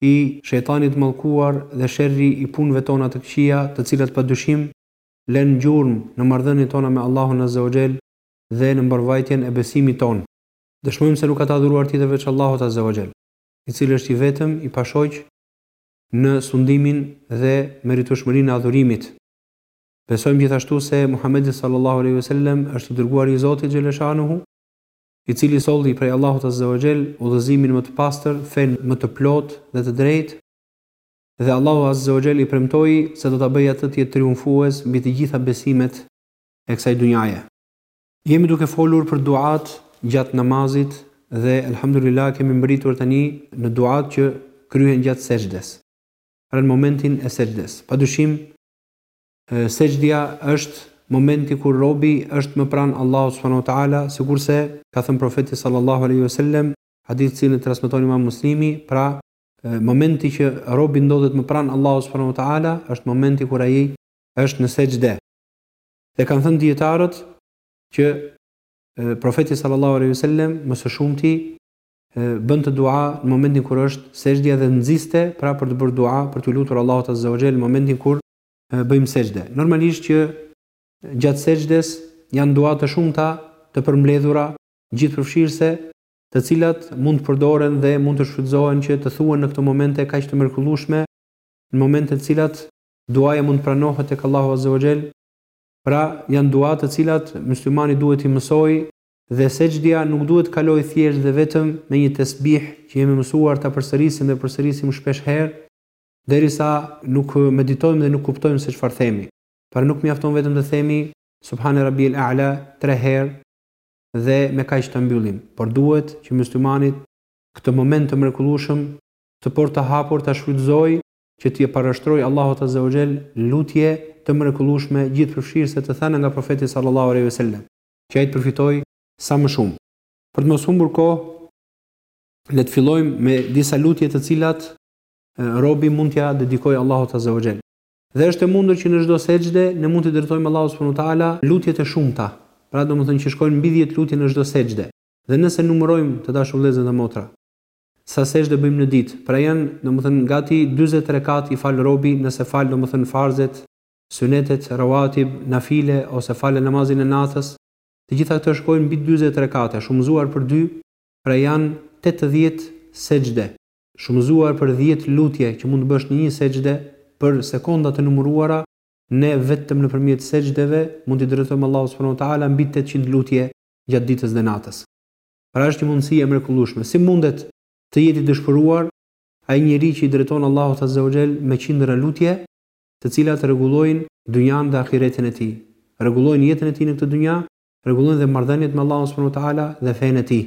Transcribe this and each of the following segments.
i shejtanit të mallkuar dhe sherri i punëve tona të këqija të cilat pa dyshim lënë gjurmë në marrëdhëniet tona me Allahun Azze o Xhel dhe në mbarëvajtjen e besimit tonë. Dëshmojmë se nuk ka të adhuruar tjetër veç Allahut Azze o Xhel, i cili është i vetëm, i pashoq në sundimin dhe meritueshmërinë e adhurimit. Besojmë gjithashtu se Muhamedi Sallallahu Alejhi Vesellem është i dërguari i Zotit Xheleshanuhu, i cili solli prej Allahut azze wa xhell udhëzimin më të pastër, fenë më të plotë dhe të drejtë, dhe Allahu azze wa xhell i premtoi se do ta bëjë atë të jetë triumfues mbi të gjitha besimet e kësaj dunjaje. Jemi duke folur për duat gjatë namazit dhe Elhamdulilah kemi mbërritur tani në duat që kryhen gjatë sexhdes, pra në momentin e sexhdes. Padyshim, Sexhdja është momenti kur robi është më pranë Allahut subhanahu wa ta'ala, sikurse ka thënë Profeti sallallahu alejhi ve sellem, hadith të cilin e transmeton Imam Muslimi, pra, momenti që robi ndodhet më pranë Allahut subhanahu wa ta'ala është momenti kur ai është në sexhde. Dhe kanë thënë dijetarët që Profeti sallallahu alejhi ve sellem më së shumti bënte dua në momentin kur është sexhdja dhe nxiste pra për të bërë dua, për të lutur Allahun azza wa jell në momentin kur bëjmë sexhde. Normalisht që gjatë sexhdes janë dua të shumta të përmbledhura, gjithëpërfshirëse, të cilat mund të përdoren dhe mund të shfrytëzohen që të thuhen në këto momente kaq të mrekullueshme, në momentet të cilat duaja mund të pranohet tek Allahu azze wa xhell. Pra, janë dua të cilat myslimani duhet t'i mësojë dhe sexhdja nuk duhet të kalojë thjesht dhe vetëm me një tesbih që jemi mësuar ta përsërisim dhe përsërisim shpesh herë, Derisa nuk meditojmë dhe nuk kuptojmë se çfarë themi. Pra nuk mjafton vetëm të themi Subhane Rabbiel A'la tre herë dhe me kaq ta mbyllim, por duhet që myslimani këtë moment të mrekullueshëm, këtë portë të hapur ta shfrytëzojë që t'i parashtrojë Allahut Azza wa Jell lutje të mrekullueshme gjithëpërfshirëse të thëna nga Profeti Sallallahu alejhi ve sellem, që ai të përfitojë sa më shumë. Për të mos humbur kohë, le të fillojmë me disa lutje të cilat robi mund t'ia dedikojë Allahut Azza wa Jell. Dhe është e mundur që në çdo sexhde ne mund t'i drejtojmë Allahut subhanahu wa taala lutje të shumta, pra domethënë që shkojnë mbi dhjetë lutje në çdo sexhde. Dhe nëse numërojmë, të dashur vëllezër dhe motra, sa sexhde bëjmë në ditë, pra janë, domethënë, gati dyzet rekat i fal robi nëse fal, domethënë, farzet, synetet, rawatib, nafile ose fal namazin e natës, të gjitha këto shkojnë mbi dyzet rekate, shumëzuar për dy, pra janë tetëdhjetë sexhde. Shumëzuar për dhjetë lutje që mund të bësh në një sexhde për sekonda të numëruara, ne vetëm nëpërmjet sexhdeve mund t'i drejtojmë Allahut subhanehu ve teala mbi tetëqind lutje gjatë ditës dhe natës. Pra është një mundësi e mrekullueshme. Si mundet të jetë i dëshpëruar ai njeri që i drejton Allahut azze ue xhel me qindra lutje, të cilat rregullojnë dynjanë dhe ahiretin e tij, rregullojnë jetën e tij në këtë dynja, rregullojnë dhe marrëdhëniet me Allahun subhanehu ve teala dhe fenë e tij,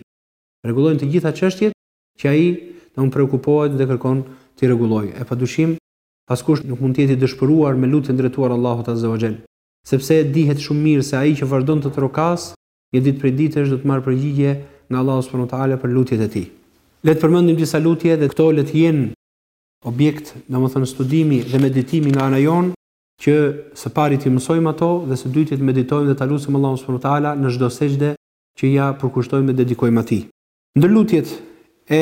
rregullojnë të gjitha çështjet Që ai të mund preokupohet dhe kërkon t'i rregullojë. E padyshim, askush nuk mund të jetë i dëshpëruar me lutjen drejtuar Allahut azze wa xhell. Sepse dihet shumë mirë se ai që vazhdon të trokasë, një ditë prej ditësh do të marrë përgjigje nga Allahu subhanu wa ta'ala për lutjet e tij. Le të përmendim disa lutje dhe këto le të jenë objekt, domethënë studimi dhe meditimi nga ana jonë, që së pari t'i mësojmë ato dhe së dyti të meditojmë dhe ta lusim Allahun subhanu wa ta'ala në çdo sexhde që ia përkushtojmë dhe dedikojmë atij. Ndër lutjet e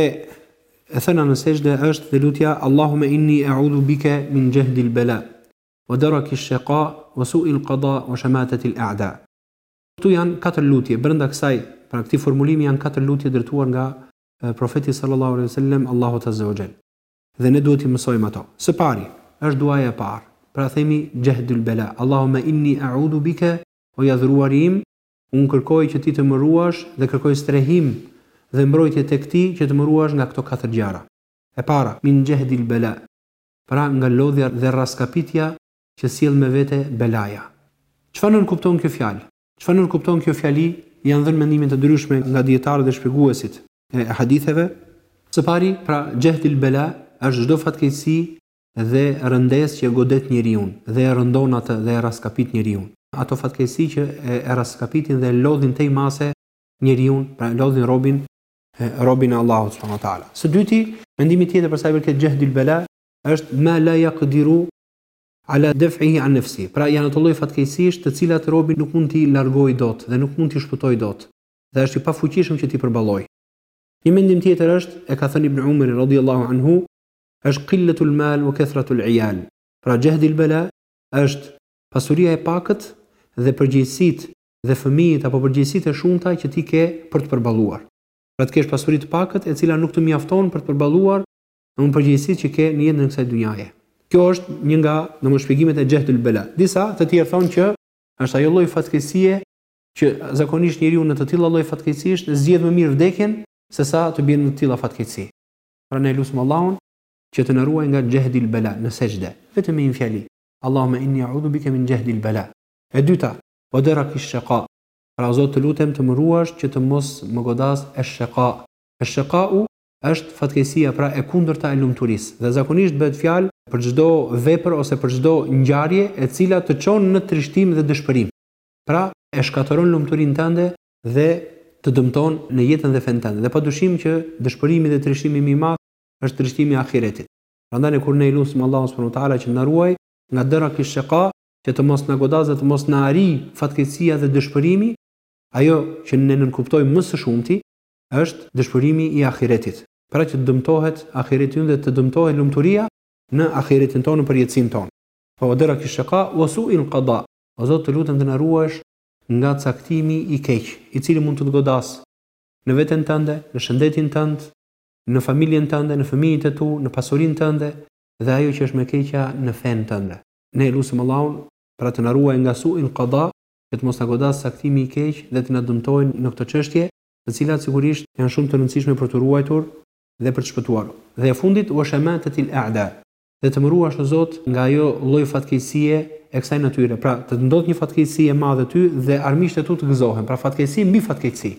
e thëna në sexhde është dhe lutja Allahumma inni a'udhu bika min jahdi al-bala wa daraki ash-shaqa wa su'i al-qada wa shamatati al-a'da. Këtu janë katër lutje, brenda kësaj, pra këtij formulimi janë katër lutje drejtuar nga Profeti sallallahu alejhi ve sellem Allahut azze ue xhel. Dhe ne duhet t'i mësojmë ato. Së pari, është duaja e parë. Pra themi jahdi al-bala, Allahumma inni a'udhu bika o i adhuruari im, Unë kërkoj që ti të më ruash dhe kërkoj strehim dhe mbrojtje tek ti që të më ruash nga këto katër gjëra. E para, min xhehdil bela, pra nga lodhja dhe rraskapitja që sjell me vete belaja. Çfarë nënkupton kjo fjalë? Çfarë nënkupton kjo fjali? Janë dhënë mendime të ndryshme nga dijetarët dhe shpjeguesit e haditheve. Së pari, pra xhehdil bela është çdo fatkeqësi Dhe rëndesë që godet njeriun, dhe e rëndon atë dhe e rraskapit njeriun. Ato fatkeqësi që e rraskapitin dhe lodhin tej mase njeriun, pra lodhin robin, robin e Allahut subhanahu wa ta'ala. Së dyti, mendimi tjetër për sa i përket xhehdil bela, është ma la yaqdiru ala daf'ihi an nafsihi, pra janë ato lloj fatkeqësish të cilat robi nuk mund t'i largojë dot dhe nuk mund t'i shpëtojë dot, dhe është i pafuqishëm që t'i përballojë. Një mendim tjetër është, e ka thënë Ibn Umeri radhiyallahu anhu, është qilletul mal wa kathratul iyal. Pra xhehdil bela është pasuria e pakët dhe përgjegjësitë dhe fëmijët apo përgjegjësitë e shumta që ti ke për të përballuar. Pra të kesh pasuri të pakët e cila nuk të mjafton për të përballuar domthon përgjegjësitë që ke në jetën e kësaj dunjaje. Kjo është një nga domthon shpjegimet e xhehdil bela. Disa të tjerë thonë që është ajo lloj fatkeqësie që zakonisht njeriu në të tilla lloj fatkeqësish zgjedh më mirë vdekjen sesa të bie në të tilla fatkeqësi. Pra ne lusim Allahun që të na ruajë nga xehdi el bela, në sexhde, vetëm me një fjali, Allahume inni e'udhu bike min xehdi el bela. E dyta, Wa derakish sheqa, pra o Zot të lutem të më ruash që të mos më godasë esh sheqa. Esh sheqa'u është fatkeqësia, pra e kundërta e lumturisë. Dhe zakonisht bëhet fjalë për çdo vepër ose për çdo ngjarje e cila të çon në trishtim dhe dëshpërim. Pra, e shkatërron lumturinë tënde dhe të dëmton në jetën dhe fenë tënde. Dhe padyshim që dëshpërimi dhe trishtimi më i madh është trishtimi i ahiretit. Prandaj ne kur ne e lusim Allahun subhanahu wa taala që na ruaj nga derakish sheka, që të mos na godasë dhe të mos na arrijë fatkeqësia dhe dëshpërimi, ajo që ne nënkuptojmë më së shumti është dëshpërimi i ahiretit. Pra që të dëmtohet ahireti ynë dhe të dëmtohet lumturia në ahiretin tonë, në përjetësinë tonë. Pra derakish sheka, wa su'il qada. O Zot, të lutem të na ruash Nga caktimi i keq, i cili mund të të godasë. Në veten tënde, në shëndetin tënd, në familjen tënde, në fëmijët e tu, në pasurinë tënde, dhe ajo që është më e keqja, në fenë tënde. Ne lusim Allahun pra të na ruajë nga su il qada, që të mos na godasë caktimi i keq dhe të na dëmtojë në këto çështje, të cilat sigurisht janë shumë të rëndësishme për t'u ruajtur dhe për të shpëtuar. Dhe e fundit, Wa shamatatil a'da. dhe të më ruash o Zot nga ajo lloj fatkeqësie e kësaj natyre, pra të të ndodhë një fatkeqësi e madhe ty dhe armiqtë e tu të gëzohen, pra fatkeqësi mbi fatkeqësi.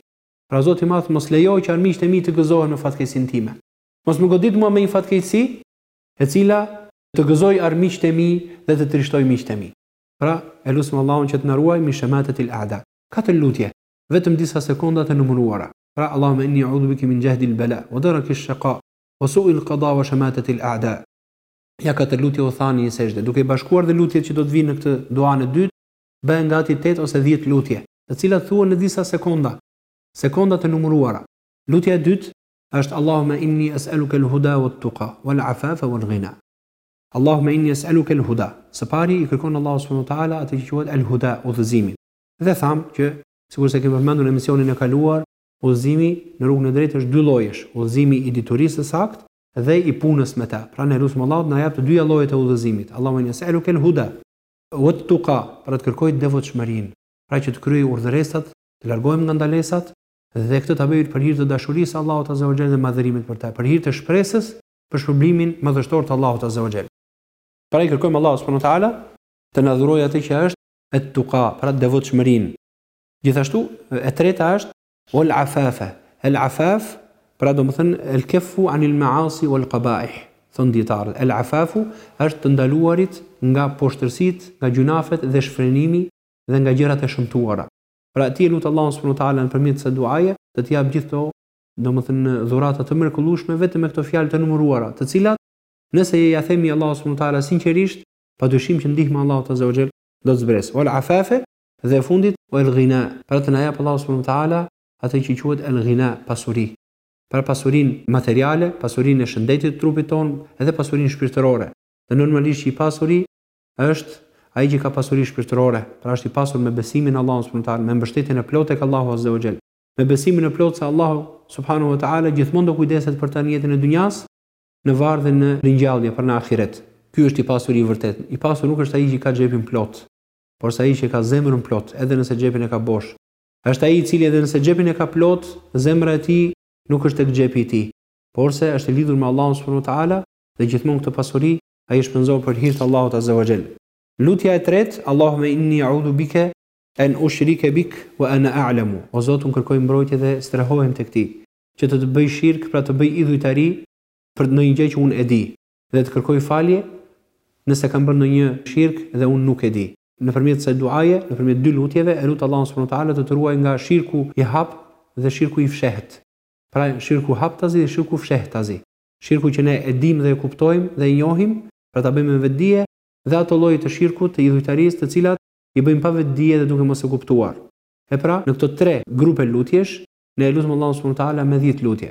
Pra o Zot i Madh mos lejo që armiqtë e mi të gëzohen me fatkeqësinë time. Mos më godit mua me një fatkeqësi e cila të gëzojë armiqtë e mi dhe të trishtojë miqtë e mi. Pra e lusim Allahun që të na ruajë min shematatil a'da. Katër lutje, vetëm disa sekonda të numëruara. Pra Allahumma inni a'udhu bike min jahdil bela, wa darakish shaqa, Wa su'il-qada wa shamatatil-a'da. Ja katër lutje u thanë në sexhde. Duke i bashkuar dhe lutjet që do të vijnë në këtë duanë e dytë, bëhen gati tetë ose dhjetë lutje, të cilat thuhen në disa sekonda, sekonda të numëruara. Lutja e dytë është Allahumma inni es'aluke el-huda wat-tuqa, wal-'afafa wal-ghina. Allahumma inni es'aluke el-huda. Së pari i kërkon Allahut subhanahu wa ta'ala atë që quhet el-huda, udhëzimin. Dhe thamë që, sikurse kemi përmendur në emisionin e kaluar, Udhëzimi në rrugën e drejtë është dy llojesh, udhëzimi i diturisë së saktë dhe i punës me të. Pra ne lusim Allahun të na japë të dyja llojet e udhëzimit. Allahumma inni es'eluke el-huda, wat-tuqa, pra të kërkoj devotshmërinë, pra që të kryej urdhëresat, të largohem nga ndalesat dhe këtë ta bëj për hir të dashurisë së Allahut azza wa xhel dhe madhërimit për të, për hir të shpresës për shpërblimin madhështor të Allahut azza wa xhel. Pra i kërkojmë Allahut subhanahu wa ta'ala të na dhurojë atë që është et-tuqa, pra devotshmërinë. Gjithashtu, e treta është wal afafa. El afaf, pra domethënë el keffu anil maasi wal qabaih. Thonë dijetarët, el afafu është të ndaluarit nga poshtërsitë, nga gjynahet dhe shfrenimi dhe nga gjërat e shëmtuara. Pra ti e lut Allahun subhanu teala nëpërmjet kësaj duaje të të japë gjithë këto domethënë dhurata të mrekullueshme vetëm me këto fjalë të numëruara, të cilat nëse ia themi Allahut subhanu teala sinqerisht, padyshim që ndihma e Allahut azza wa jall do të zbresë. Wal afafe, Dhe e fundit, wal Ghina, pra të na japë Allahu subhanahu wa ta'ala atë që quhet El Ghina, pasuri. Pra pasurinë materiale, pasurinë e shëndetit të trupit tonë, edhe pasurinë shpirtërore. Dhe normalisht që i pasuri është ai që ka pasuri shpirtërore, pra është i pasur me besimin në Allahun subhanahu wa ta'ala, me mbështetjen e plotë tek Allahu azze wa xhel, me besimin e plotë se Allahu subhanahu wa ta'ala gjithmonë do kujdeset për të në jetën e dynjas, në varr dhe në ringjallje për në ahiret. Ky është i pasuri i vërtetë. I pasur nuk është ai që e ka xhepin plot. Porse ai që e ka zemrën plot, edhe nëse xhepin e ka bosh, është ai i cili edhe nëse xhepin e ka plot, zemra e tij nuk është tek xhepi i tij, porse është e lidhur me Allahun subhanu wa ta'ala dhe gjithmonë këtë pasuri ai e shpenzon për hir të Allahut azze wa xhel. Lutja e tretë, Allahume inni a'udhu bike en ushrike bik wa ana a'lemu, O Zot, unë kërkoj mbrojtje dhe strehohem tek Ti, që të të bëj shirk, pra të bëj idhujtari për ndonjë gjë që unë e di. Dhe të kërkoj falje nëse kam bërë ndonjë shirk dhe unë nuk e di. Nëpërmjet kësaj duaje, nëpërmjet dy lutjeve, e lut Allahun subhanahu wa ta'ala të të ruajë nga shirku i hapët dhe shirku i fshehtë. Pra, shirku haptazi dhe shirku fshehtazi. Shirku që ne e dimë dhe e kuptojmë dhe e njohim, pra ta bëjmë me vetëdije, dhe ato lloje të shirkut, të idhujtarisë, të cilat i bëjmë pa vetëdije dhe duke mos e kuptuar. E pra, në këto tre grupe lutjesh, ne e lutëm Allahun subhanahu wa ta'ala me dhjetë lutje.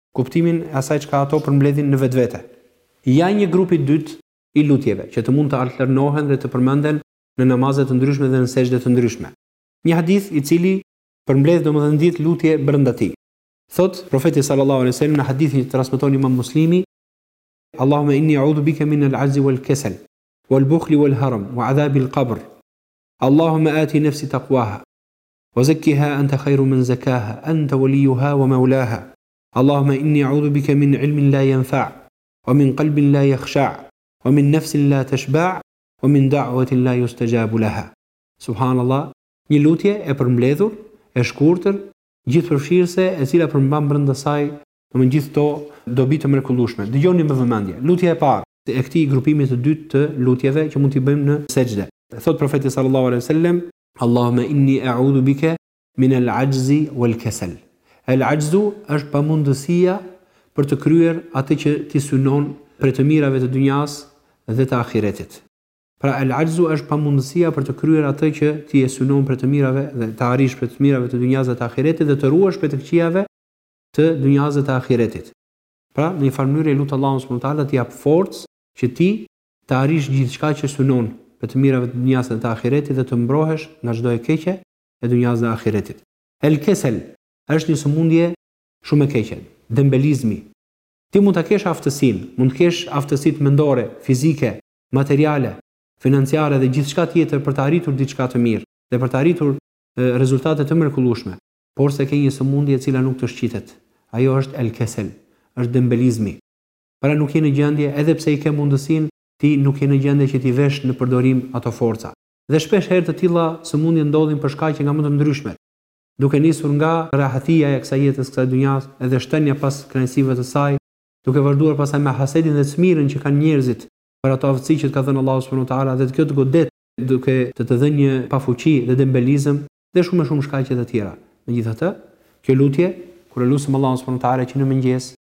kuptimin e asaj çka ato përmbledhin në vetvete. Ja një grup i dytë i lutjeve, që të mund të alternohen dhe të përmenden në namaze të ndryshme dhe në sexhde të ndryshme. Një hadith i cili përmbledh domethënë dhjetë lutje brenda tij. Thotë, Profeti sallallahu alejhi ve sellem në hadithin që transmeton Imam Muslimi, Allahume inni e'udhu bike min al-'ajzi wal-kesel, wal-bukhli wal-haram, wa 'adhabi al-qabr. Allahume ati nefsi taqwaha, Wa zekkiha ente khejru men zekkaha ente walijuha wa maulaha Allahume inni e'udhu bike min ilmin la jenfa' wa min kalbin la jehsha' wa min nefsin la teshba' wa min da'uetin la justejabu leha Subhanallah Një lutje e përmbledhur, e shkurtër, gjithëpërfshirëse e cila përmban brenda saj domethënë gjithë këto dobi të mrekullueshme. Dëgjoni me vëmendje. Lutja e parë e këtij grupimi të dytë të lutjeve që mund t'i bëjmë në sexhde. Thotë Profeti sallallahu alejhi ve sellem, Allahume inni e'udhu bike min el ajzi wal kesel. El ajzu është pamundësia për të kryer atë që ti synon prej të mirave të dynjasë dhe të ahiretit. Pra el ajzu është pamundësia për të kryer atë që ti e synon prej të mirave dhe të arrish prej të mirave të dynjasë dhe të ahiretit dhe të ruhesh prej të këqijave të dynjasë dhe të ahiretit. Pra, në një farë mënyre i lut Allahun subhanuhu teala të jap forcë që ti Ta arrish gjithçka që synon, prej të mirave të dunjas dhe të ahiretit dhe të mbrohesh nga çdo e keqe e dunjas dhe ahiretit. El kesel, Është një sëmundje shumë e keqe, dembelizmi. Ti mund ta kesh aftësinë, mund të kesh aftësitë mendore, fizike, materiale, financiare dhe gjithçka tjetër për të arritur diçka të mirë dhe për të arritur rezultate të mrekullueshme, porse ke një sëmundje e cila nuk të shqitet. Ajo është el kesel, është dembelizmi. Pra nuk je në gjendje, edhe pse e ke mundësinë, ti nuk je në gjendje që t'i vesh në përdorim ato forca. Dhe shpesh herë të tilla sëmundje ndodhin për shkaqe nga më të ndryshmet. Duke nisur nga rehatia e kësaj jetës, kësaj dunjas, edhe shtënia pas kënaqësive të saj, duke vazhduar pastaj me hasedin dhe cmirën që kanë njerëzit për ato aftësi që të ka dhënë Allahu subhanahu wa ta'ala dhe të kjo të godet duke të të dhënë një pafuqi dhe dembelizëm dhe shumë e shumë shkaqe të tjera. Megjithatë, kjo lutje, kur e lusim Allahun subhanahu wa ta'ala që në mëngjes,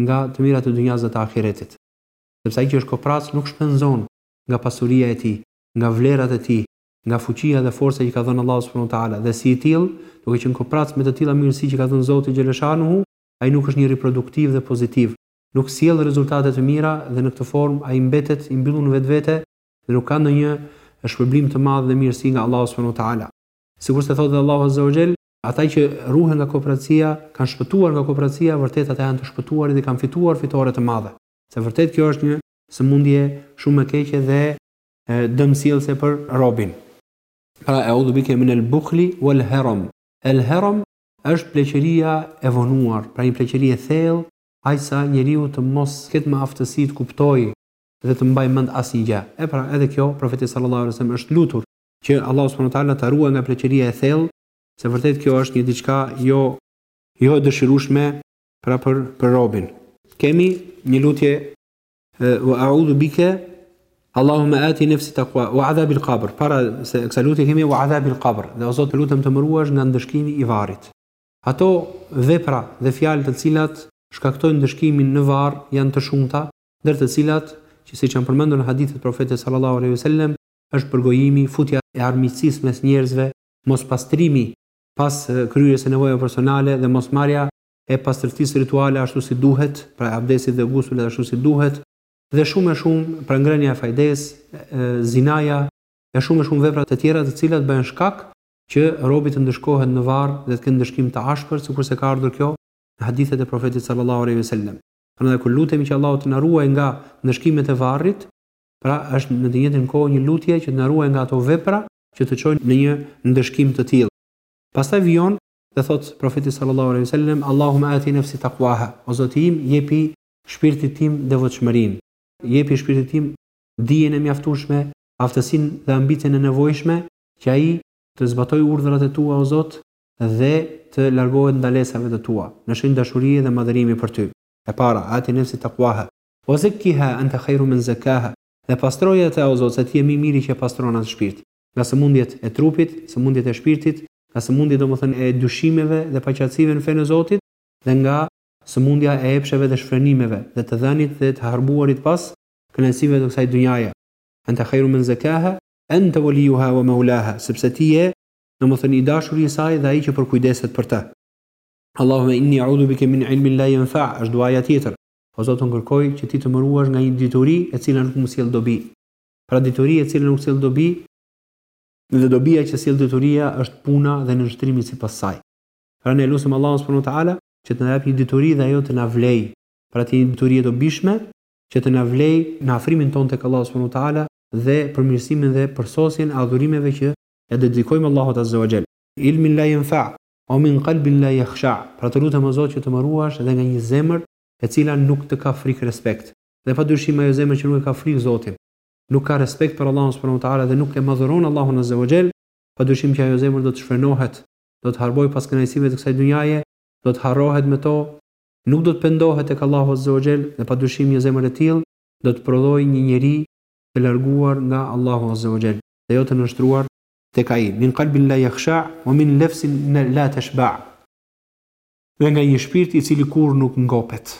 nga të mirat e dynjasë dhe të ahiretit. Sepse ai që është koprrac nuk shpenzon nga pasuria e tij, nga vlerat e tij, nga fuqia dhe forca që i ka dhënë Allahu subhanahu wa ta'ala, dhe si i tillë, duke qenë koprrac me të tilla mirësi që ka dhënë Zoti xheleshanuhu, ai nuk është njeri produktiv dhe pozitiv, nuk sjell rezultate të mira dhe në këtë formë ai mbetet i mbyllur në vetvete dhe nuk ka ndonjë shpërblim të madh dhe mirësi nga Allahu subhanahu wa ta'ala. Sikurse thotë edhe Allahu azza wa xhell, Ata që ruhen nga koprracia, kanë shpëtuar nga koprracia, vërtet ata janë të shpëtuarit dhe kanë fituar fitore të madhe. Se vërtet kjo është një sëmundje shumë e keqe dhe dëmsjellëse për robin. Pra e'udhu bike min el bukhli wal heram. El heram është pleqëria e vonuar, pra një pleqëri e thellë, aq sa njeriu të mos ketë më aftësi të kuptojë dhe të mbajë mend asnjë gjë. E pra edhe kjo, Profeti sallallahu alejhi ve sellem është lutur Që Allahu subhanahu wa taala ta ruaj nga pleqëria e thellë, se vërtet kjo është një diçka jo jo e dëshirueshme pra për për robin. Kemi një lutje wa a'udhu bika Allahumma ati nafsi taqwa wa adhab al-qabr. Para se kësaj lutje kemi wa adhab al-qabr. Dhe o Zot, lutem të më ruash nga ndëshkimi i varrit. Ato vepra dhe fjalë të cilat shkaktojnë ndëshkimin në varr janë të shumta, ndër të cilat që siç janë përmendur në hadithet e profetit sallallahu alaihi wasallam, është përgojimi, futja e armiqësisë mes njerëzve, mospastrimi pas kryerjes së nevojave personale dhe mosmarrja e pastërtisë rituale ashtu si duhet, pra e abdesit dhe gusulit ashtu si duhet, dhe shumë e shumë, pra ngrënia e fajdesë, zinaja, e shumë e shumë vepra të tjera të cilat bëhen shkak që robi të ndëshkohet në varr dhe të ketë ndëshkim të ashpër, sikurse ka ardhur kjo në hadithet e Profetit sallallahu alejhi ve sellem. Prandaj kur lutemi që Allahu të na ruajë nga ndëshkimet e varrit, Pra, është në të njëjtën kohë një lutje që të na ruajë nga ato vepra që të çojnë në një ndëshkim të tillë. Pastaj vijon dhe thotë Profeti sallallahu alejhi ve sellem, Allahumma ati nafsi taqwaha, o Zoti im, jepi shpirtit tim devotshmërinë, jepi shpirtit tim dijen e mjaftueshme, aftësinë dhe ambicien e nevojshme, që ai të zbatojë urdhrat e Tua, o Zot, dhe të largohet ndalesave të Tua, në shenjë dashurie dhe madhërimi për Ty. E para, ati nafsi taqwaha, We zekkiha ente khejru men zekkaha, dhe pastroje atë o Zot se ti je më i miri që e pastron atë shpirt, nga sëmundjet e trupit, sëmundjet e shpirtit, nga sëmundjet domethënë e dyshimeve dhe paqartësive në fenë e Zotit, dhe nga sëmundja e epsheve dhe shfrenimeve, dhe të dhënit dhe të harbuarit pas kënaqësive të kësaj dunjaje, ente khejru men zekkaha, ente walijuha wa maulaha, sepse ti je, domethënë i dashuri i saj dhe ai që përkujdeset për të. Allahumme inni e'udhu bike min ilmin la jenfa, është duaja tjetër, O Zot, unë kërkoj që Ti të më ruash nga një dituri e cila nuk më sjell dobi. Pra dituri e cila nuk sjell dobi, dhe dobia që sjell dituria është puna dhe nënshtrimi sipas saj. Pra ne lusim Allahun subhanuhu teala që të na japë një dituri dhe ajo të na vlejë, pra të jetë një dituri e dobishme që të na vlejë në afrimin tonë tek Allahu subhanuhu teala dhe përmirësimin dhe përsosjen e adhurimeve që ia dedikojmë Allahut azza wa xhel. Ilmin la yenfa, Wa min qalbin la yakhsha, pra të lutem o Zot që të më ruash dhe nga një zemër e cila nuk të ka frikë respekt. Dhe padyshim ajo zemër që nuk e ka frikë Zotin, nuk ka respekt për Allahun subhanehu ve teala dhe nuk e madhëron Allahun azze ve xhel, padyshim që ajo zemër do të shfrenohet, do të harbojë pas kënaqësive të kësaj dunjaje, do të harrohet me to, nuk do të pendohet tek Allahu azze ve xhel dhe padyshim një zemër e tillë do të prodhojë një njeri të larguar nga Allahu azze ve xhel dhe jo të nënshtruar tek ai, min kalbin la yakhsha wa min nafsin la tashba, dhe nga një shpirt i cili kurrë nuk ngopet.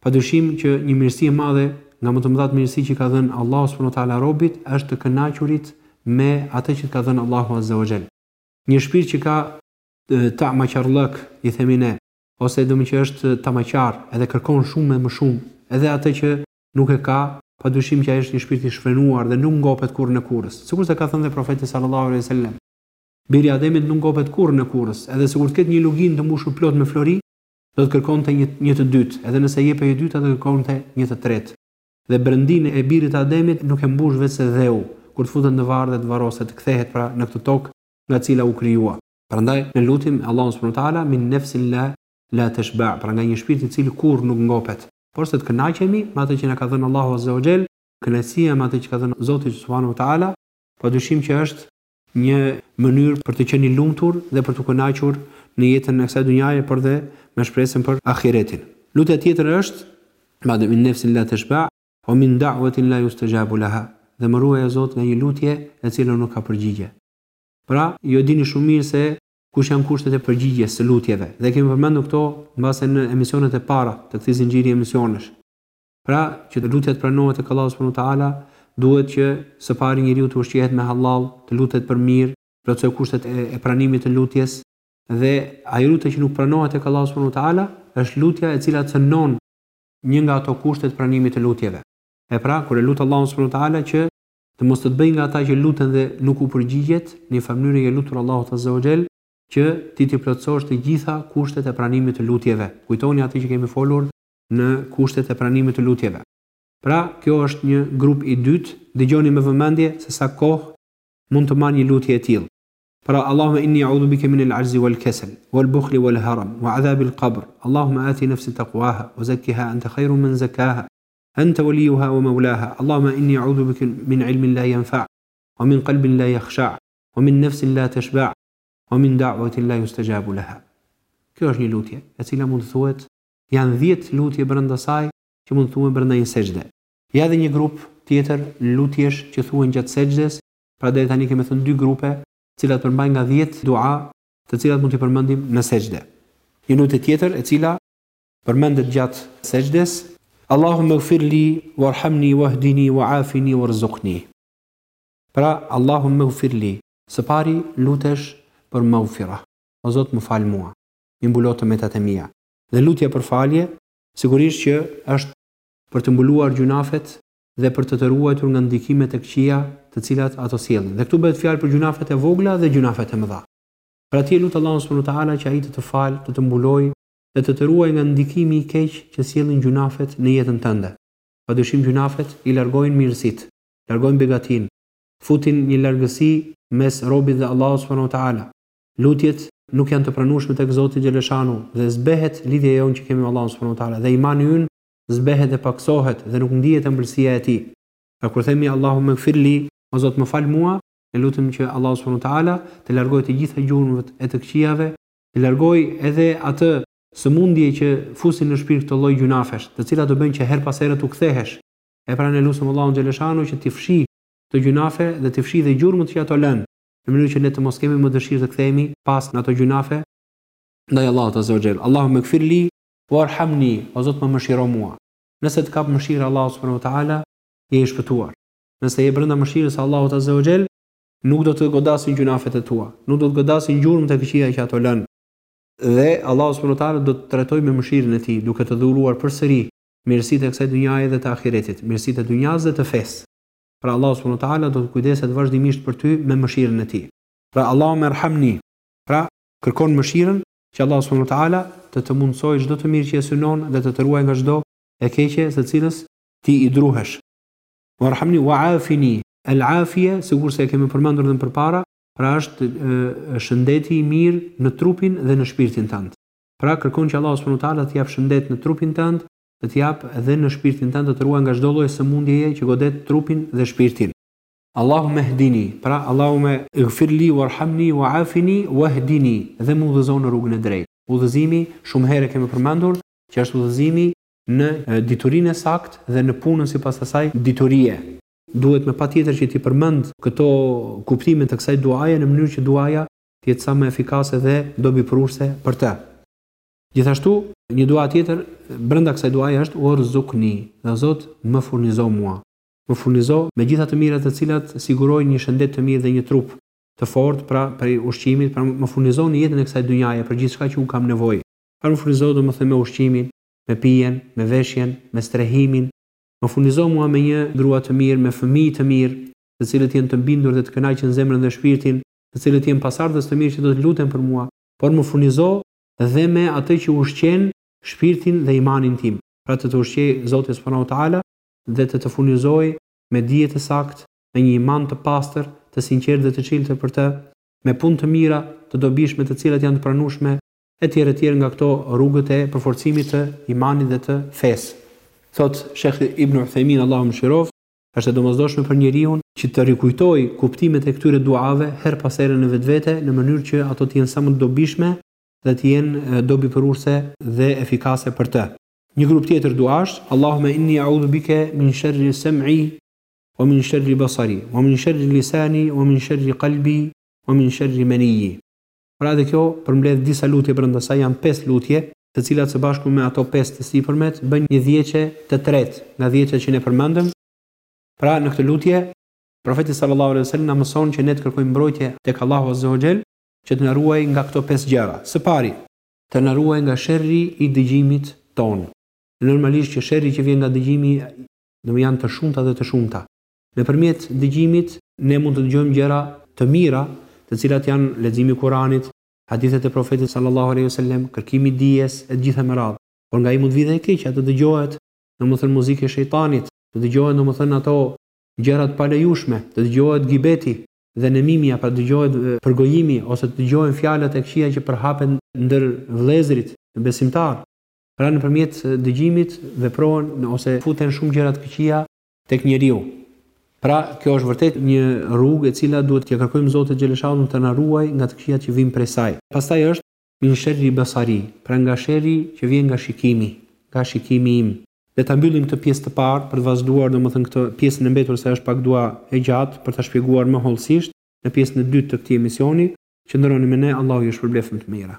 Padyshim që një mirësi e madhe nga më të mëdhatë mirësi që ka dhënë Allahu subhanahu wa taala robit është të kënaqurit me atë që të ka dhënë Allahu azza wa jall. Një shpirt që ka tamaqarllëk, i themi ne, ose domethënë që është tamaqar edhe kërkon shumë e më shumë edhe atë që Nuk e ka, pa dyshim që ai është një shpirt i shfrenuar dhe nuk ngopet kurrë në kurrës. Sikurse ka thënë dhe Profeti sallallahu alejhi ve selem, Biri i Ademit nuk ngopet kurrë në kurrës, edhe sikur të ketë një luginë të mbushur plot me flori, do të kërkonte një një të dytë, edhe nëse i jepej e dyta do të kërkonte një të tretë. Dhe brendinë e birit të Ademit nuk e mbush veçse dheu, kur të futet në varr dhe të varroset, të kthehet pra në këtë tokë nga e cila u krijua. Prandaj, ne lutim Allahun subhanehu ve teala, min nefsin la la teshba, pra nga një shpirt i cili kurrë nuk ngopet. por se të kënaqemi me atë që na ka dhënë Allahu azze o xhel, kënaqësia me atë që ka dhënë Zoti subhanu e teala, padyshim që është një mënyrë për të qenë i lumtur dhe për t'u kënaqur në jetën e kësaj dunjaje por dhe me shpresën për ahiretin. Lutja tjetër është, wa min nefsin la tashba' wa min da'watin la yustajabu laha, Dhe më ruaj o Zot nga një lutje e cila nuk ka përgjigje. Pra, ju e dini shumë mirë se Kush janë kushtet e përgjigjes së lutjeve? Dhe kemi përmendur këto mbase në emisionet e para të këtij zinxhiri emisionesh. Pra, që lutja të pranohet tek Allahu subhanahu wa ta'ala, duhet që së pari njeriu të ushqehet me hallall, të lutet për mirë, të plotësojë kushtet e pranimit të lutjes, dhe ajo lutje që nuk pranohet tek Allahu subhanahu wa ta'ala është lutja e cila cënon një nga ato kushte të pranimit të lutjeve. E pra, kur e lut Allahun subhanahu wa ta'ala që të mos të të bëjë nga ata që luten dhe nuk u përgjigjet në një farë mënyre i je lutur Allahut azza wa xhel që ti t'i plotësosh të gjitha kushtet e pranimit të lutjeve. Kujtoni atë që kemi folur në kushtet e pranimit të lutjeve. Pra, kjo është një grup i dytë, dëgjoni me vëmendje se sa kohë mund të marrë një lutje e tillë. Pra, Allahume inni e'udhu bike minel ajzi wal kesel, wal bukhli wal haram, wa adhabil qabr, Allahume ati nefsi taqwaha, wa zakkiha ente khajru men zakkaha, Ente waliuha wa maulaha Allahuma inni a'udhu bike min ilmin la jenfa' wa min kalbin la jahsha' wa min nefsin la teshba' wa min da'watin la justejabu leha Kjo është një lutje e cila mund të thuhet janë dhjetë lutje brenda saj që mund të thuhen brenda një sexhde. Ja dhe një grup tjetër lutjesh që thuhen gjatë sexhdes, pra deri tani kemi thënë dy grupe të cilat përmbajnë nga dhjetë dua të cilat mund t'i përmendim në sexhde. Një lutje tjetër e cila përmendet gjatë sexhdes, Allahumme gfir li warhamni wahdini waafini warzuqni. Pra, Allahumme gfir li, së pari lutesh për magfirah, O Zot më fal mua, m'i mbulo të metat e mia. Dhe lutja për falje, sigurisht që është për të mbuluar gjynafet dhe për të të ruajtur nga ndikimet e këqija të cilat ato sjellin. Dhe këtu bëhet fjalë për gjynafet e vogla dhe gjynafet e mëdha. Pra ti e lut Allahun subhanuhu teala që ai të të falë, të të mbulojë dhe të të ruaj nga ndikimi i keq që sjellin gjynafet në jetën tënde. Padyshim gjynafet i largojnë mirësitë, largojnë begatinë, futin një largësi mes robit dhe Allahut subhanahu wa ta'ala. Lutjet nuk janë të pranueshme tek Zoti xheleshanu dhe zbehet lidhja jonë që kemi me Allahun subhanahu wa ta'ala dhe imani ynë zbehet dhe pakësohet dhe nuk ndihet ëmbëlsia e tij. Pra kur themi Allahummegfir li, O Zot më fal mua, ne lutemi që Allahu subhanahu wa ta'ala të largojë të gjitha gjurmët e të këqijave Të largojë edhe atë sëmundje që fusin në shpirt këtë lloj gjynafesh, të cilat të bëjnë që herë pas here t'u kthehesh. E pra ne lusim Allahun xheleshanu që t'i fshijë këto gjynafe dhe t'i fshijë dhe gjurmët që ato lënë, në mënyrë që ne të mos kemi më dëshirë të kthehemi pas në ato gjynafe ndaj Allahut azze o xhel. Allahummegfir li warhamni, o Zot më mëshiro mua. Nëse të kap mëshira e Allahut subhanahu wa taala, je i shpëtuar. Nëse je brenda mëshirës së Allahut azze o xhel, Nuk do të godasin gjynafet e tua. Nuk do të godasin gjurmët e këqija që ato lënë. Dhe Allahu subhanahu wa ta'ala do të trajtojë me mëshirën e Tij, duke të dhuruar përsëri, mirësitë e kësaj dynjaje dhe të ahiretit, mirësitë e dynjasë dhe të fesë. Pra Allahu subhanahu wa ta'ala do të kujdeset vazhdimisht për ty me mëshirën e Tij. Pra Allahumma irhamni! Pra, kërkon mëshirën, që Allahu subhanahu wa ta'ala të të mundësojë çdo të mirë që e synon dhe të të ruajë nga çdo e keqe së cilës ti i druhesh. Warhamni wa'afini, Al-'afia, sikurse e kemi përmendur edhe më përpara, pra është shëndeti i mirë në trupin dhe në shpirtin tënd. Pra kërkon që Allahu subhanahu wa ta'ala të jap shëndet në trupin tënd, të të jap dhe në shpirtin tënd të të ruaj nga çdo lloj sëmundjeje që godet trupin dhe shpirtin. Allahumma ihdini, pra Allahumma ighfir li warhamni wa'afini wahdini, dhe më udhëzo në rrugën e drejtë. Udhëzimi, shumë herë e kemi përmendur, që është udhëzimi Në diturinë e saktë dhe në punën sipas asaj diturie. Duhet me patjetër që t'i përmend këto kuptime të kësaj duaje në mënyrë që duaja të jetë sa më efikase dhe dobiprurëse për të. Gjithashtu, një dua tjetër brenda kësaj duaje është U'rzuqni, O Zot, më furnizo mua. Më furnizo me gjitha të mirat të cilat sigurojnë një shëndet të mirë dhe një trup të fortë, pra prej ushqimit, pra më furnizo në jetën e kësaj dynjaje për gjithçka që unë kam nevojë. Pra më furnizo domethënë me ushqimin, me pijen, me veshjen, me strehimin, më furnizo mua me një grua të mirë, me fëmijë të mirë, të cilët jenë të bindur dhe të kënaqin zemrën dhe shpirtin, të cilët jenë pasardhës të mirë që do të luten për mua, por më furnizo dhe me atë që ushqen shpirtin dhe imanin tim, pra të të ushqejë Zoti subhanahu wa ta'ala dhe të të furnizojë me dije të saktë, me një iman të pastër, të sinqertë dhe të çiltër për të, me punë të mira, të dobishme të cilat janë të pranueshme etj etj nga këto rrugët e përforcimit të imanit dhe të fesë thot shejh ibn Uthejmin Allahu e mëshiroftë është e domosdoshme për njeriun që të rikujtojë kuptimet e këtyre duave herë pas here në vetvete në mënyrë që ato të jenë sa më të dobishme dhe të jenë dobiprurëse dhe efikase për të. Një grup tjetër duash, Allahume inni a'udhu bike min sherri sem'i wa min sherri basari wa min sherri lisani wa min sherri kalbi wa min sherri meniji. Pra edhe kjo përmbledh disa lutje brenda saj, janë pesë lutje, të cilat së bashku me ato pesë të sipërmet bëjnë një dhjeçe të tretë nga dhjeçat që ne përmendëm, pra në këtë lutje, Profeti sallallahu alejhi ve sellem na mëson që ne të kërkojmë mbrojtje tek Allahu azze ue xhel që të na ruajë nga këto pesë gjëra, së pari, të na ruajë nga sherri i dëgjimit tonë, normalisht që sherri që vjen nga dëgjimi, domethënë janë të shumta dhe të shumta, Nëpërmjet dëgjimit ne mund të dëgjojmë gjëra të mira, të cilat janë leximi i Kuranit, hadithet e Profetit sallallahu alejhi ve sellem, kërkimi i dijes e të gjitha me radhë. Por nga ai mund të vijë dhe e keqja, të dëgjohet, domethënë muzikë e shejtanit, të dëgjohet domethënë ato gjëra të palejushme, të dëgjohet gibeti dhe nemimia, pra të dëgjohet përgojimi ose të dëgjohen fjalët e këqija që përhapen ndër vëllezërit besimtarë. Pra nëpërmjet dëgjimit veprohen ose futen shumë gjëra të këqija tek njeriu. Pra, kjo është vërtet një rrugë e cila duhet t'ia kërkojmë Zotit xhele shanuhu të na ruajë nga të këqijat që vijnë prej saj. Pastaj është, Min sherri basari, pra nga sherri që vjen nga shikimi, nga shikimi im. Le ta mbyllim këtë pjesë të parë, për të vazhduar domethënë këtë pjesën e mbetur se është pak dua e gjatë, për ta shpjeguar më hollësisht, në pjesën e dytë të këtij emisioni. Qëndroni me ne, Allahu ju shpërbleftë me të mira.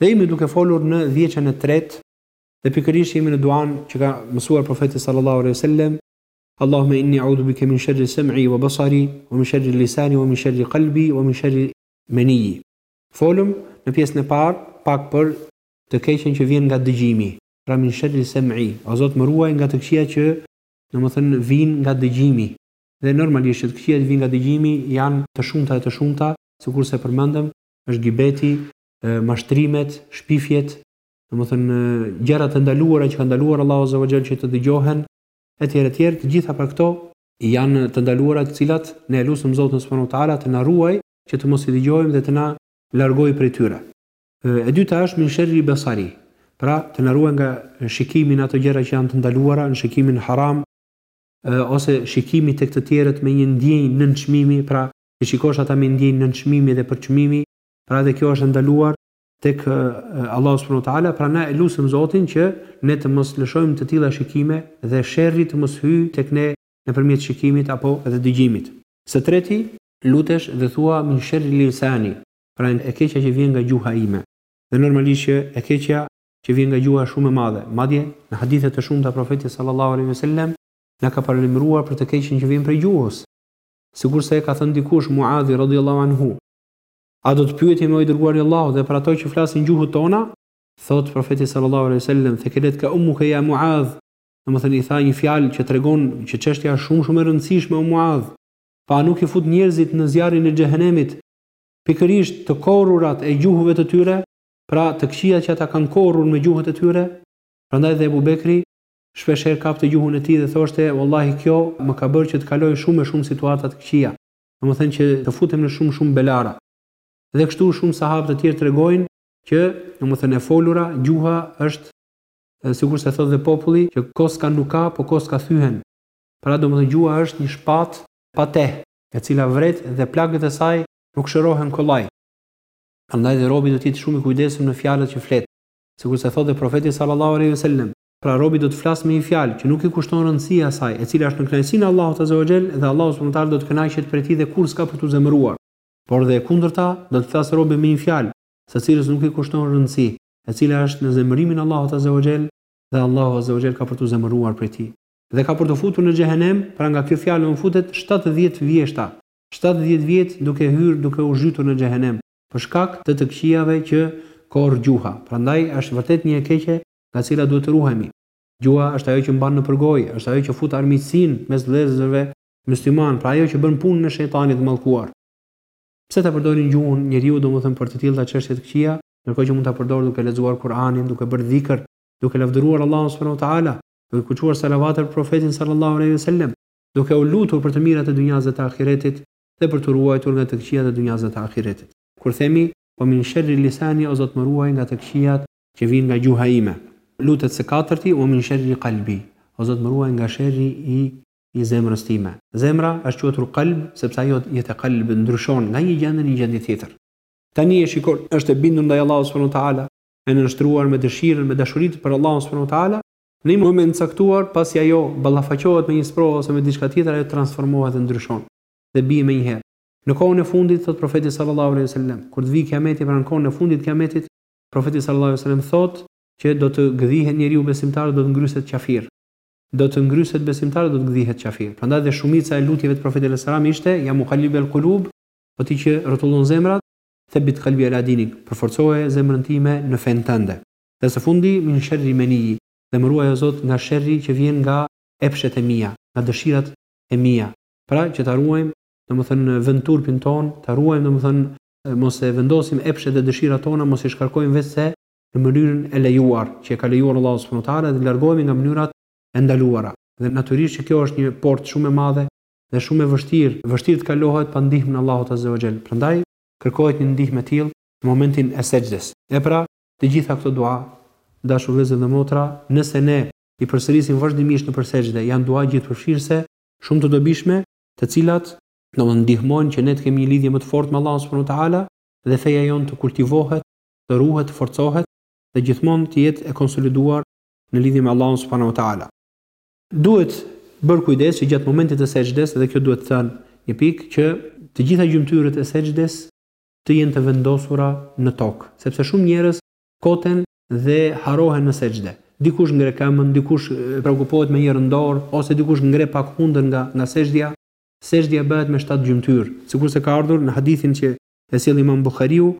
Dhe jemi duke folur në dhjeçen e tretë dhe pikërisht jemi në duan që ka mësuar Profeti sallallahu alejhi wasallam Allahumma inni a'udhu bika min sharri sam'i wa basari wa min sharri lisani wa min sharri qalbi wa min sharri maniyyi. Folëm në pjesën e parë pak për të keqen që vjen nga dëgjimi. Pra min sharri sam'i, o Zot më ruaj nga të këqijat që domethënë vijnë nga dëgjimi. Dhe normalisht që të këqijat që vijnë nga dëgjimi janë të shumta e të shumta, sikurse përmendëm, është gibeti, mashtrimet, shpifjet, domethënë gjëra të ndaluara që ka ndaluar Allahu azza wa jall që të dëgjohen, etj etj, të gjitha pra këto janë të ndaluara të cilat ne e lusim Zotin subhanahu wa taala të na ruaj që të mos i dëgjojmë dhe të na largojë prej tyre. E dyta është min sherri basari. Pra, të na ruaj nga shikimi në ato gjëra që janë të ndaluara, në shikimin haram, ose shikimi tek të tjerët me një ndjenjë nënçmimi, pra të shikosh ata me ndjenjë nënçmimi dhe përçmimi, Pra edhe kjo është e ndaluar tek Allahu subhanahu wa taala, pra na e lusim Zotin që ne të mos lëshojmë të tilla shikime dhe sherri të mos hyjë tek ne nëpërmjet shikimit apo edhe dëgjimit. Së treti, lutesh dhe thua min sherri lisani, pra e keqja që vjen nga gjuha ime. Dhe normalisht që e keqja që vjen nga gjuha është shumë e madhe, madje në hadithe të shumta Profeti sallallahu alejhi ve sellem na ka paralajmëruar për të keqen që vjen prej gjuhës. Sikurse ka thënë dikush Muadhi radijallahu anhu, A do të pyetemi o i dërguari i Allahut dhe për ato që flasin gjuhët tona? Thotë Profeti sallallahu alejhi ve sellem, Thekiletke ummuke ja Muadh, domethënë i tha një fjalë që tregon që çështja është shumë shumë e rëndësishme o Muadh, pa nuk i fut njerëzit në zjarrin e xhehenemit pikërisht të korrurat e gjuhëve të tyre, pra të këqijat që ata kanë korrur me gjuhët e tyre? Prandaj dhe Ebu Bekri shpeshherë kapte gjuhën e tij dhe thoshte, Wallahi kjo më ka bërë që të kaloj shumë e shumë situata të këqija. Domethënë që të futem në shumë shumë belara. Dhe kështu shumë sahabë të tjerë tregojnë që, domethënë e folura, gjuha është sikurse thotë dhe populli që koska nuk ka, po koska thyen. Pra domethënë gjuha është një shpatë pa teh, e cila vret dhe plagët e saj nuk shërohen kollaj. Prandaj dhe robi duhet të jetë shumë i kujdesshëm në fjalët që flet. Sikurse thotë dhe Profeti sallallahu alejhi ve sellem, Pra robi do të flasë me një fjalë, që nuk i kushton rëndësi asaj, e cila është në kënaqësinë e Allahut azza wa xhell dhe Allahu subhanahu wa taala do të kënaqet prej tij dhe kurrë s'ka për t'u zemëruar. Por dhe e kundërta, do të flasë robi me një fjalë, së cilës nuk i kushton rëndësi, e cila është në zemërimin e Allahut azza wa xhell dhe Allahu azza wa xhell ka për t'u zemëruar prej tij. Dhe ka për t'u futur në xhehenem, pra nga kjo fjalë do të futet shtatëdhjetë vjeshta, shtatëdhjetë vjet duke hyrë, duke u zhytur në xhehenem, për shkak të të këqijave që korr gjuha. Prandaj është vërtet një e keqe nga e cila duhet të ruhemi. Gjuha është ajo që mban nëpër gojë, është ajo që fut armiqësinë mes vëllezërve myslimanë, pra ajo që bën punën e shejtanit të mallkuar. Pse ta përdori gjuhën njeriu domethënë për të tilla çështje të këqija, ndërkohë që mund ta përdorë duke lexuar Kur'anin, duke bërë dhikr, duke lavdëruar Allahun subhanahu wa ta'ala, duke çuar salavate për Profetin sallallahu alejhi ve sellem, duke u lutur për të mirat e dunjasë dhe të ahiretit dhe për t'u ruajtur nga të këqijat e dunjasë dhe të ahiretit. Kur themi, Wa min sherri lisani, O Zot më ruaj nga të këqijat Që vijnë nga gjuha ime. Lutet së katërti, Wa min sherri qalbi, O Zot më ruaj nga sherri i i zemrës sime. Zemra është quajtur qalb sepse ajo jetekal-leb ndryshon nga një gjendje në një gjendje tjetër. Tani e shikon, është e bindur ndaj Allahut subhanahu wa ta'ala, e nënshtruar me dëshirën, me dashurinë për Allahun subhanahu wa ta'ala, në një moment të caktuar, pasi ajo ballafaqohet me një sprovë ose me diçka tjetër, ajo transformohet dhe ndryshon, dhe bie menjëherë. Në kohën e fundit, thotë Profeti sallallahu alejhi ve sellem, kur të vijë Kiameti, pra në kohën e fundit të Kiametit, Profeti sal lallahu alejhi ve selem thotë që do të gdhihet njeriu besimtar dhe do të ngryset qafir. Do të ngryset besimtar dhe do të gdhihet qafir. Prandaj dhe shumica e lutjeve të Profetit alejhi selam ishte ja muqallibel kulub, o ti që rrotullon zemrat, thabbit qalbi ala dinik, përforcoje zemrën time në fenë tënde. Dhe së fundi min sherri meniji, dhe më ruaj o Zot nga sherri që vjen nga epshet e mia, nga dëshirat e mia. Pra që ta ruajmë, domethënë, vendturpin tonë, ta ruajmë domethënë mos e vendosim epshet dhe dëshirat tona, mos i shkarkojmë veçse në mënyrën e lejuar, që e ka lejuar Allahu subhanahu wa ta'ala dhe të largohemi nga mënyrat e ndaluara. Dhe natyrisht që kjo është një portë shumë e madhe dhe shumë e vështirë, vështirë të kalohet pa ndihmën e Allahut azze wa xhell. Prandaj kërkohet një ndihmë e tillë në momentin e sexhdes. E pra, të gjitha këto dua, të dashur vëllezër dhe motra, nëse ne i përsërisim vazhdimisht nëpër sexhde, janë dua gjithëpërfshirëse, shumë të dobishme, të cilat do të ndihmojnë që ne të kemi një lidhje më të fortë me Allahun subhanahu wa taala dhe feja jonë të kultivohet, të ruhet, të forcohet dhe gjithmonë të jetë e konsoliduar në lidhje me Allahun subhanahu wa taala. Duhet bërë kujdes që gjatë momentit të sexhdes dhe kjo duhet thënë një pikë që të gjitha gjymtyrët e sexhdes të jenë të vendosura në tokë, sepse shumë njerëz koten dhe harrohen në sexhde. Dikush ngre këmbën, dikush preokupohet me njërën dorë ose dikush ngre pak hundën nga nga sexhdja, Sexhdja bëhet me shtatë gjymtyrë, sikurse ka ardhur në hadithin që e sjell Imam Buhariu,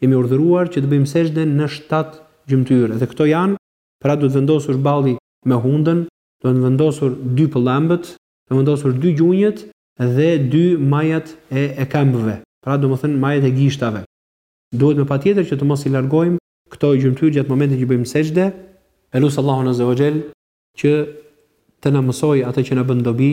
Jemi urdhëruar që të bëjmë sexhde në shtatë gjymtyrë, dhe këto janë, pra duhet vendosur balli me hundën, duhen vendosur dy pëllëmbët, duhen vendosur dy gjunjët dhe dy majat e e këmbëve, pra domethënë majat e gishtave. Duhet me patjetër që të mos i largojmë këto gjymtyrë gjatë momentit që bëjmë sexhde, e lus Allahun azza wa xhel që të na mësojë atë që na bën dobi,